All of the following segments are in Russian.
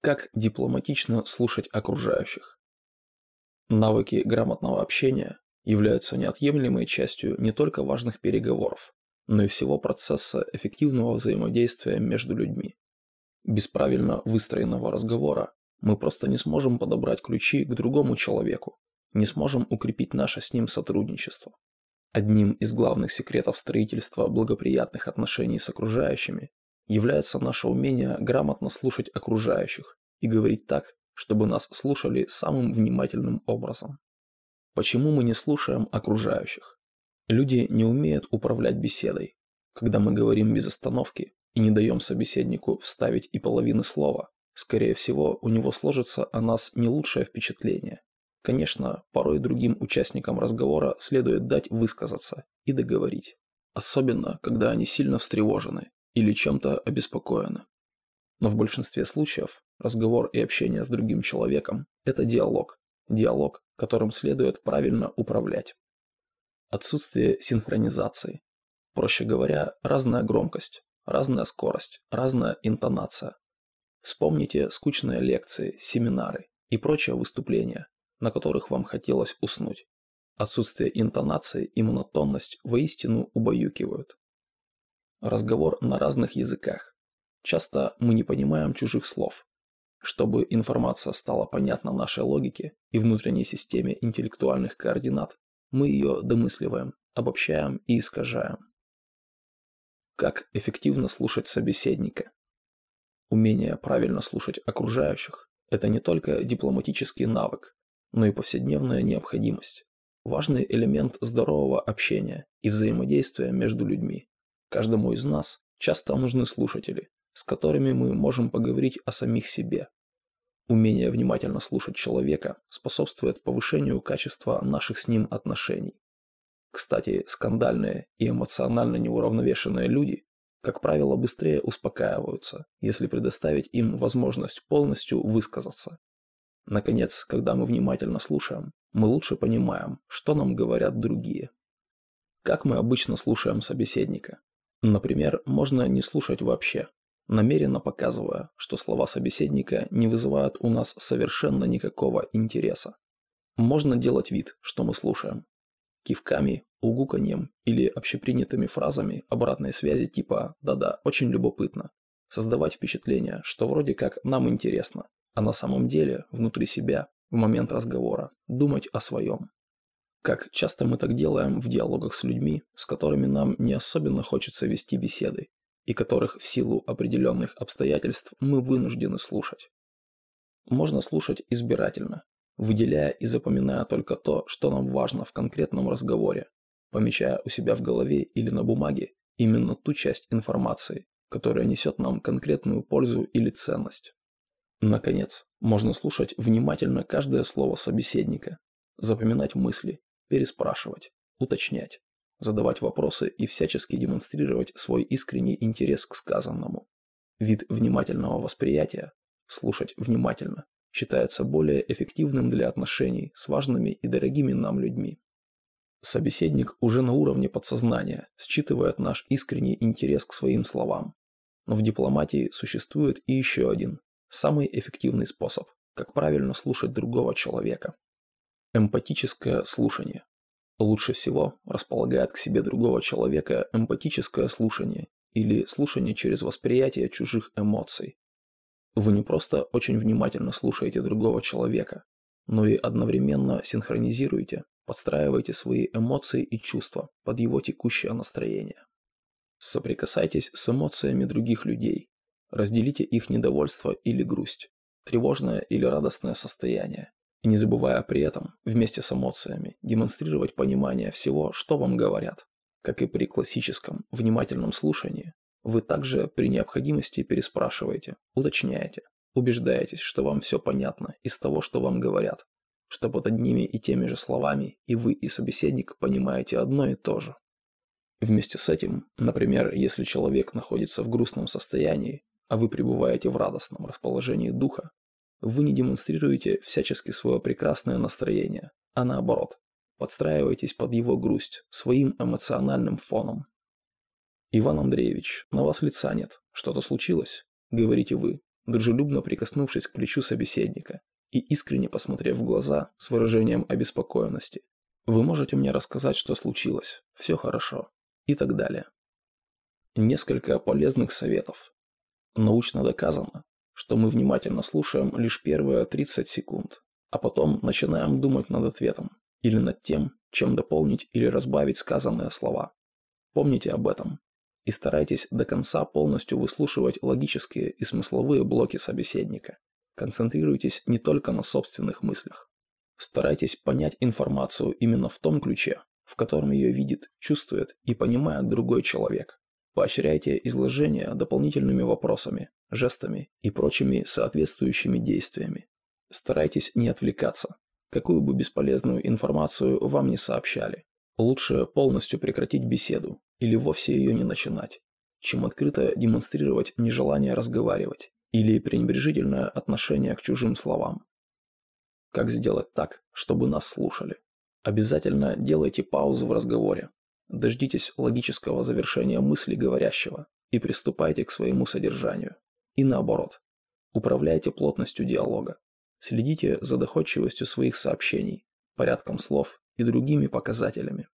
Как дипломатично слушать окружающих? Навыки грамотного общения являются неотъемлемой частью не только важных переговоров, но и всего процесса эффективного взаимодействия между людьми. Без правильно выстроенного разговора мы просто не сможем подобрать ключи к другому человеку, не сможем укрепить наше с ним сотрудничество. Одним из главных секретов строительства благоприятных отношений с окружающими является наше умение грамотно слушать окружающих и говорить так, чтобы нас слушали самым внимательным образом. Почему мы не слушаем окружающих? Люди не умеют управлять беседой. Когда мы говорим без остановки и не даем собеседнику вставить и половины слова, скорее всего, у него сложится о нас не лучшее впечатление. Конечно, порой другим участникам разговора следует дать высказаться и договорить. Особенно, когда они сильно встревожены или чем-то обеспокоены. Но в большинстве случаев разговор и общение с другим человеком – это диалог. Диалог, которым следует правильно управлять. Отсутствие синхронизации. Проще говоря, разная громкость, разная скорость, разная интонация. Вспомните скучные лекции, семинары и прочие выступления, на которых вам хотелось уснуть. Отсутствие интонации и монотонность воистину убаюкивают. Разговор на разных языках. Часто мы не понимаем чужих слов. Чтобы информация стала понятна нашей логике и внутренней системе интеллектуальных координат, мы ее домысливаем, обобщаем и искажаем. Как эффективно слушать собеседника? Умение правильно слушать окружающих – это не только дипломатический навык, но и повседневная необходимость. Важный элемент здорового общения и взаимодействия между людьми. Каждому из нас часто нужны слушатели, с которыми мы можем поговорить о самих себе. Умение внимательно слушать человека способствует повышению качества наших с ним отношений. Кстати, скандальные и эмоционально неуравновешенные люди, как правило, быстрее успокаиваются, если предоставить им возможность полностью высказаться. Наконец, когда мы внимательно слушаем, мы лучше понимаем, что нам говорят другие. Как мы обычно слушаем собеседника? Например, можно не слушать вообще, намеренно показывая, что слова собеседника не вызывают у нас совершенно никакого интереса. Можно делать вид, что мы слушаем. Кивками, угуканьем или общепринятыми фразами обратной связи типа «да-да, очень любопытно». Создавать впечатление, что вроде как нам интересно, а на самом деле внутри себя, в момент разговора, думать о своем. Как часто мы так делаем в диалогах с людьми, с которыми нам не особенно хочется вести беседы, и которых в силу определенных обстоятельств мы вынуждены слушать. Можно слушать избирательно, выделяя и запоминая только то, что нам важно в конкретном разговоре, помечая у себя в голове или на бумаге именно ту часть информации, которая несет нам конкретную пользу или ценность. Наконец, можно слушать внимательно каждое слово собеседника, запоминать мысли, переспрашивать, уточнять, задавать вопросы и всячески демонстрировать свой искренний интерес к сказанному. Вид внимательного восприятия, слушать внимательно, считается более эффективным для отношений с важными и дорогими нам людьми. Собеседник уже на уровне подсознания считывает наш искренний интерес к своим словам. Но в дипломатии существует и еще один, самый эффективный способ, как правильно слушать другого человека. Эмпатическое слушание. Лучше всего располагает к себе другого человека эмпатическое слушание или слушание через восприятие чужих эмоций. Вы не просто очень внимательно слушаете другого человека, но и одновременно синхронизируете, подстраиваете свои эмоции и чувства под его текущее настроение. Соприкасайтесь с эмоциями других людей, разделите их недовольство или грусть, тревожное или радостное состояние, не забывая при этом, вместе с эмоциями, демонстрировать понимание всего, что вам говорят. Как и при классическом внимательном слушании, вы также при необходимости переспрашиваете, уточняете, убеждаетесь, что вам все понятно из того, что вам говорят, что под одними и теми же словами и вы, и собеседник понимаете одно и то же. Вместе с этим, например, если человек находится в грустном состоянии, а вы пребываете в радостном расположении духа, вы не демонстрируете всячески свое прекрасное настроение, а наоборот, подстраиваетесь под его грусть своим эмоциональным фоном. «Иван Андреевич, на вас лица нет. Что-то случилось?» – говорите вы, дружелюбно прикоснувшись к плечу собеседника и искренне посмотрев в глаза с выражением обеспокоенности. Вы можете мне рассказать, что случилось, все хорошо и так далее. Несколько полезных советов. Научно доказано, что мы внимательно слушаем лишь первые 30 секунд, а потом начинаем думать над ответом или над тем, чем дополнить или разбавить сказанные слова. Помните об этом и старайтесь до конца полностью выслушивать логические и смысловые блоки собеседника. Концентрируйтесь не только на собственных мыслях. Старайтесь понять информацию именно в том ключе, в котором ее видит, чувствует и понимает другой человек. Поощряйте изложение дополнительными вопросами, жестами и прочими соответствующими действиями. Старайтесь не отвлекаться, какую бы бесполезную информацию вам не сообщали. Лучше полностью прекратить беседу или вовсе ее не начинать, чем открыто демонстрировать нежелание разговаривать или пренебрежительное отношение к чужим словам. Как сделать так, чтобы нас слушали? Обязательно делайте паузу в разговоре. Дождитесь логического завершения мысли говорящего и приступайте к своему содержанию. И наоборот. Управляйте плотностью диалога. Следите за доходчивостью своих сообщений, порядком слов и другими показателями.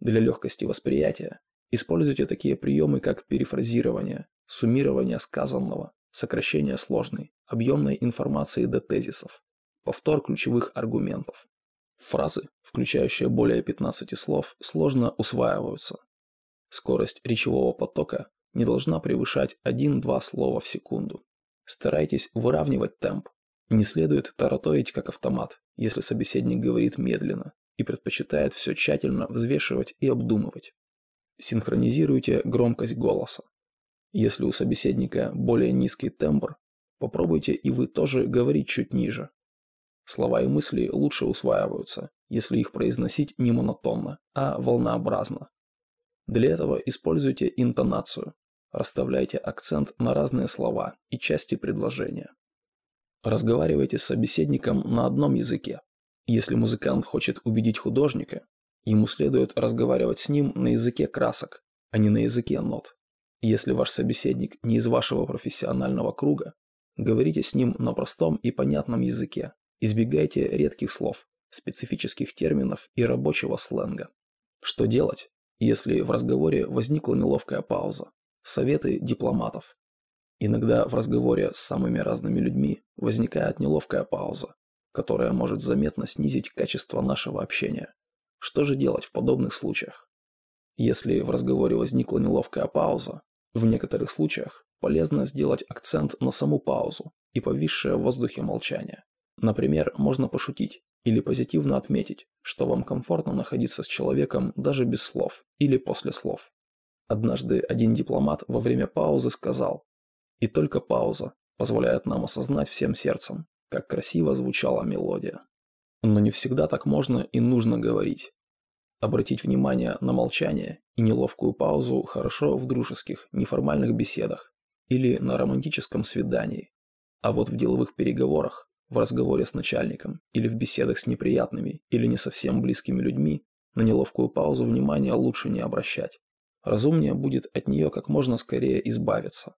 Для легкости восприятия используйте такие приемы, как перефразирование, суммирование сказанного, сокращение сложной, объемной информации до тезисов, повтор ключевых аргументов. Фразы, включающие более 15 слов, сложно усваиваются. Скорость речевого потока не должна превышать 1-2 слова в секунду. Старайтесь выравнивать темп. Не следует тараторить как автомат, если собеседник говорит медленно и предпочитает все тщательно взвешивать и обдумывать. Синхронизируйте громкость голоса. Если у собеседника более низкий тембр, попробуйте и вы тоже говорить чуть ниже. Слова и мысли лучше усваиваются, если их произносить не монотонно, а волнообразно. Для этого используйте интонацию. Расставляйте акцент на разные слова и части предложения. Разговаривайте с собеседником на одном языке. Если музыкант хочет убедить художника, ему следует разговаривать с ним на языке красок, а не на языке нот. Если ваш собеседник не из вашего профессионального круга, говорите с ним на простом и понятном языке. Избегайте редких слов, специфических терминов и рабочего сленга. Что делать, если в разговоре возникла неловкая пауза? Советы дипломатов. Иногда в разговоре с самыми разными людьми возникает неловкая пауза, которая может заметно снизить качество нашего общения. Что же делать в подобных случаях? Если в разговоре возникла неловкая пауза, в некоторых случаях полезно сделать акцент на саму паузу и повисшее в воздухе молчание. Например, можно пошутить или позитивно отметить, что вам комфортно находиться с человеком даже без слов или после слов. Однажды один дипломат во время паузы сказал, и только пауза позволяет нам осознать всем сердцем, как красиво звучала мелодия. Но не всегда так можно и нужно говорить. Обратить внимание на молчание и неловкую паузу хорошо в дружеских, неформальных беседах или на романтическом свидании. А вот в деловых переговорах, в разговоре с начальником или в беседах с неприятными или не совсем близкими людьми на неловкую паузу внимания лучше не обращать. Разумнее будет от нее как можно скорее избавиться.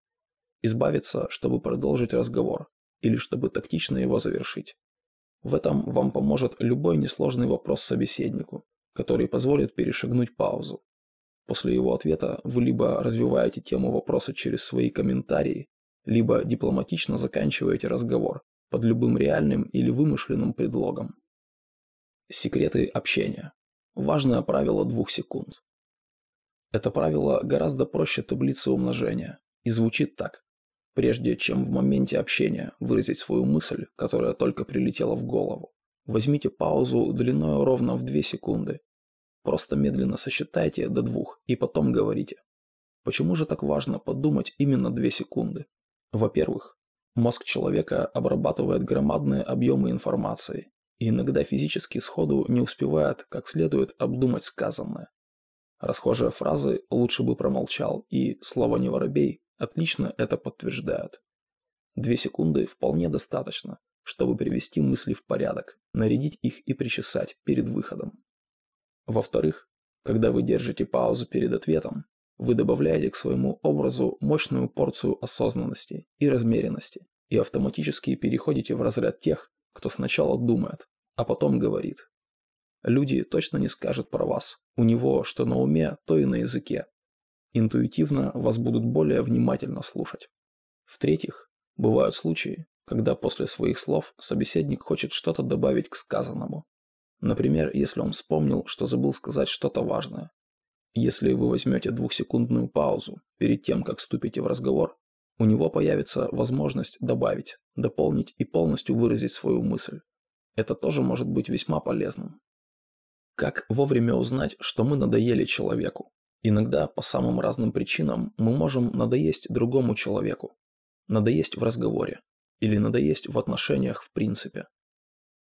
Избавиться, чтобы продолжить разговор или чтобы тактично его завершить. В этом вам поможет любой несложный вопрос собеседнику, который позволит перешагнуть паузу. После его ответа вы либо развиваете тему вопроса через свои комментарии, либо дипломатично заканчиваете разговор под любым реальным или вымышленным предлогом. Секреты общения. Важное правило двух секунд. Это правило гораздо проще таблицы умножения и звучит так. Прежде чем в моменте общения выразить свою мысль, которая только прилетела в голову, возьмите паузу длиной ровно в 2 секунды Просто медленно сосчитайте до двух и потом говорите. Почему же так важно подумать именно две секунды? Во-первых, мозг человека обрабатывает громадные объемы информации и иногда физически сходу не успевает как следует обдумать сказанное. Расхожие фразы «лучше бы промолчал» и «слово не воробей» отлично это подтверждают. Две секунды вполне достаточно, чтобы привести мысли в порядок, нарядить их и причесать перед выходом. Во-вторых, когда вы держите паузу перед ответом, вы добавляете к своему образу мощную порцию осознанности и размеренности. и автоматически переходите в разряд тех, кто сначала думает, а потом говорит. Люди точно не скажут про вас. У него что на уме, то и на языке. Интуитивно вас будут более внимательно слушать. В-третьих, бывают случаи, когда после своих слов собеседник хочет что-то добавить к сказанному. Например, если он вспомнил, что забыл сказать что-то важное. Если вы возьмете двухсекундную паузу перед тем, как вступите в разговор, у него появится возможность добавить, дополнить и полностью выразить свою мысль. Это тоже может быть весьма полезным. Как вовремя узнать, что мы надоели человеку? Иногда по самым разным причинам мы можем надоесть другому человеку. Надоесть в разговоре. Или надоесть в отношениях в принципе.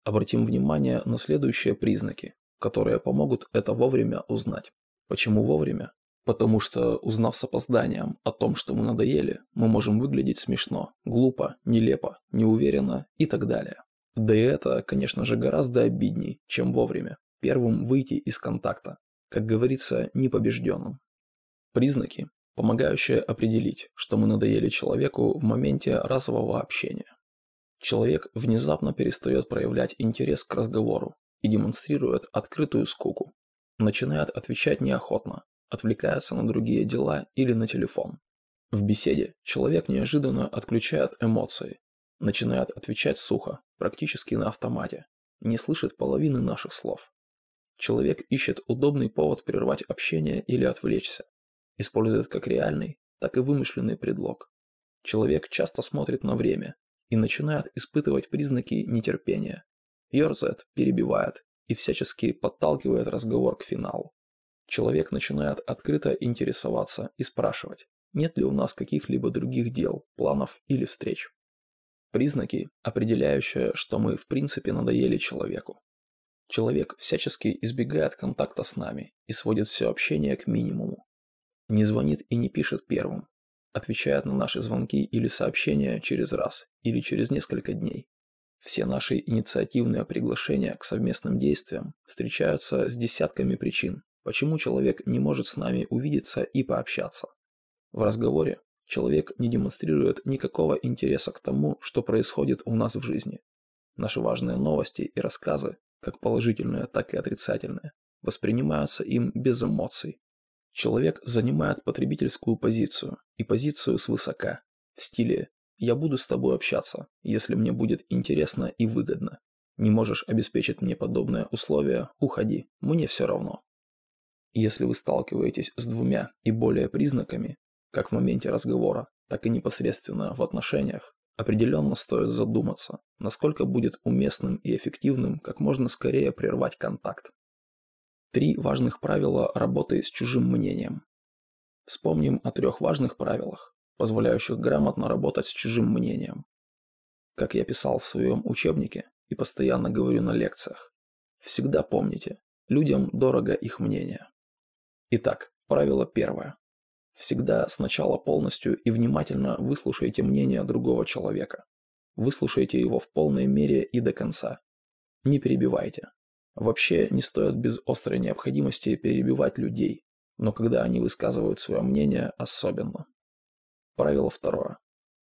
Обратим внимание на следующие признаки, которые помогут это вовремя узнать. Почему вовремя? Потому что, узнав с опозданием о том, что мы надоели, мы можем выглядеть смешно, глупо, нелепо, неуверенно и так далее. Да и это, конечно же, гораздо обидней, чем вовремя, первым выйти из контакта, как говорится, непобежденным. Признаки, помогающие определить, что мы надоели человеку в моменте разового общения. Человек внезапно перестает проявлять интерес к разговору и демонстрирует открытую скуку. Начинает отвечать неохотно, отвлекается на другие дела или на телефон. В беседе человек неожиданно отключает эмоции, начинает отвечать сухо, практически на автомате, не слышит половины наших слов. Человек ищет удобный повод прервать общение или отвлечься, использует как реальный, так и вымышленный предлог. Человек часто смотрит на время, и начинает испытывать признаки нетерпения. Йорзет перебивает и всячески подталкивает разговор к финалу. Человек начинает открыто интересоваться и спрашивать, нет ли у нас каких-либо других дел, планов или встреч. Признаки, определяющие, что мы в принципе надоели человеку. Человек всячески избегает контакта с нами и сводит все общение к минимуму. Не звонит и не пишет первым, отвечает на наши звонки или сообщения через раз или через несколько дней. Все наши инициативные приглашения к совместным действиям встречаются с десятками причин, почему человек не может с нами увидеться и пообщаться. В разговоре человек не демонстрирует никакого интереса к тому, что происходит у нас в жизни. Наши важные новости и рассказы, как положительные, так и отрицательные, воспринимаются им без эмоций, Человек занимает потребительскую позицию и позицию свысока, в стиле «я буду с тобой общаться, если мне будет интересно и выгодно. Не можешь обеспечить мне подобное условие, уходи, мне все равно». Если вы сталкиваетесь с двумя и более признаками, как в моменте разговора, так и непосредственно в отношениях, определенно стоит задуматься, насколько будет уместным и эффективным как можно скорее прервать контакт. Три важных правила работы с чужим мнением. Вспомним о трех важных правилах, позволяющих грамотно работать с чужим мнением. Как я писал в своем учебнике и постоянно говорю на лекциях, всегда помните, людям дорого их мнение. Итак, правило первое. Всегда сначала полностью и внимательно выслушайте мнение другого человека. Выслушайте его в полной мере и до конца. Не перебивайте. Вообще не стоит без острой необходимости перебивать людей, но когда они высказывают свое мнение, особенно. Правило второе.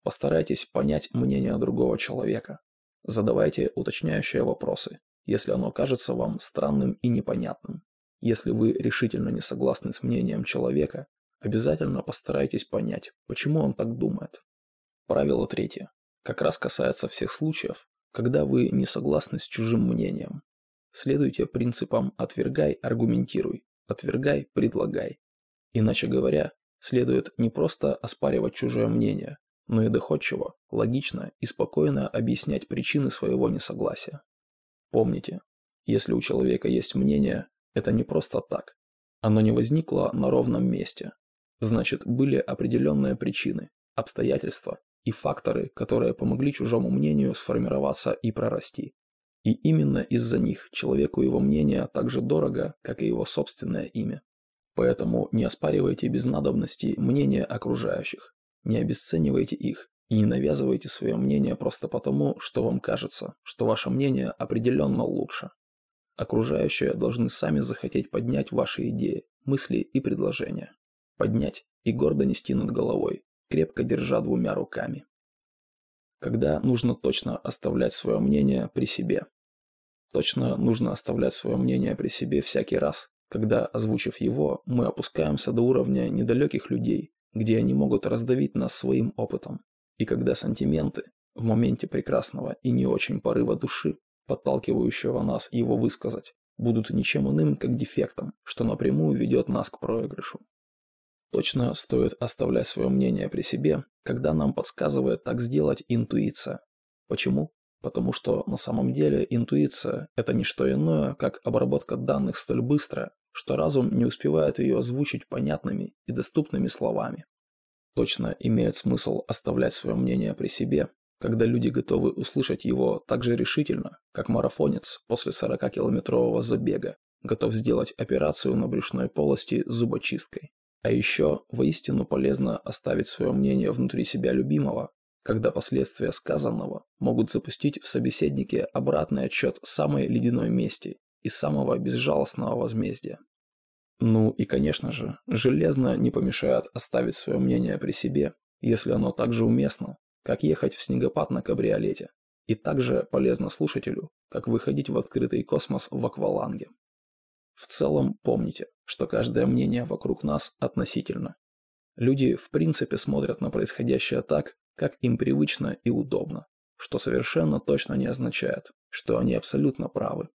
Постарайтесь понять мнение другого человека. Задавайте уточняющие вопросы, если оно кажется вам странным и непонятным. Если вы решительно не согласны с мнением человека, обязательно постарайтесь понять, почему он так думает. Правило третье. Как раз касается всех случаев, когда вы не согласны с чужим мнением. Следуйте принципам «отвергай, аргументируй», «отвергай, предлагай». Иначе говоря, следует не просто оспаривать чужое мнение, но и доходчиво, логично и спокойно объяснять причины своего несогласия. Помните, если у человека есть мнение, это не просто так. Оно не возникло на ровном месте. Значит, были определенные причины, обстоятельства и факторы, которые помогли чужому мнению сформироваться и прорасти. И именно из-за них человеку его мнение так же дорого, как и его собственное имя. Поэтому не оспаривайте без надобности мнения окружающих, не обесценивайте их и не навязывайте свое мнение просто потому, что вам кажется, что ваше мнение определенно лучше. Окружающие должны сами захотеть поднять ваши идеи, мысли и предложения. Поднять и гордо нести над головой, крепко держа двумя руками. когда нужно точно оставлять свое мнение при себе. Точно нужно оставлять свое мнение при себе всякий раз, когда, озвучив его, мы опускаемся до уровня недалеких людей, где они могут раздавить нас своим опытом. И когда сантименты, в моменте прекрасного и не очень порыва души, подталкивающего нас его высказать, будут ничем иным, как дефектом, что напрямую ведет нас к проигрышу. Точно стоит оставлять свое мнение при себе, когда нам подсказывает так сделать интуиция. Почему? Потому что на самом деле интуиция – это не что иное, как обработка данных столь быстро, что разум не успевает ее озвучить понятными и доступными словами. Точно имеет смысл оставлять свое мнение при себе, когда люди готовы услышать его так же решительно, как марафонец после 40-километрового забега готов сделать операцию на брюшной полости зубочисткой. А еще воистину полезно оставить свое мнение внутри себя любимого, когда последствия сказанного могут запустить в собеседнике обратный отчет самой ледяной мести и самого безжалостного возмездия. Ну и, конечно же, железно не помешает оставить свое мнение при себе, если оно также уместно, как ехать в снегопад на кабриолете, и также полезно слушателю, как выходить в открытый космос в акваланге. В целом помните, что каждое мнение вокруг нас относительно. Люди в принципе смотрят на происходящее так, как им привычно и удобно, что совершенно точно не означает, что они абсолютно правы.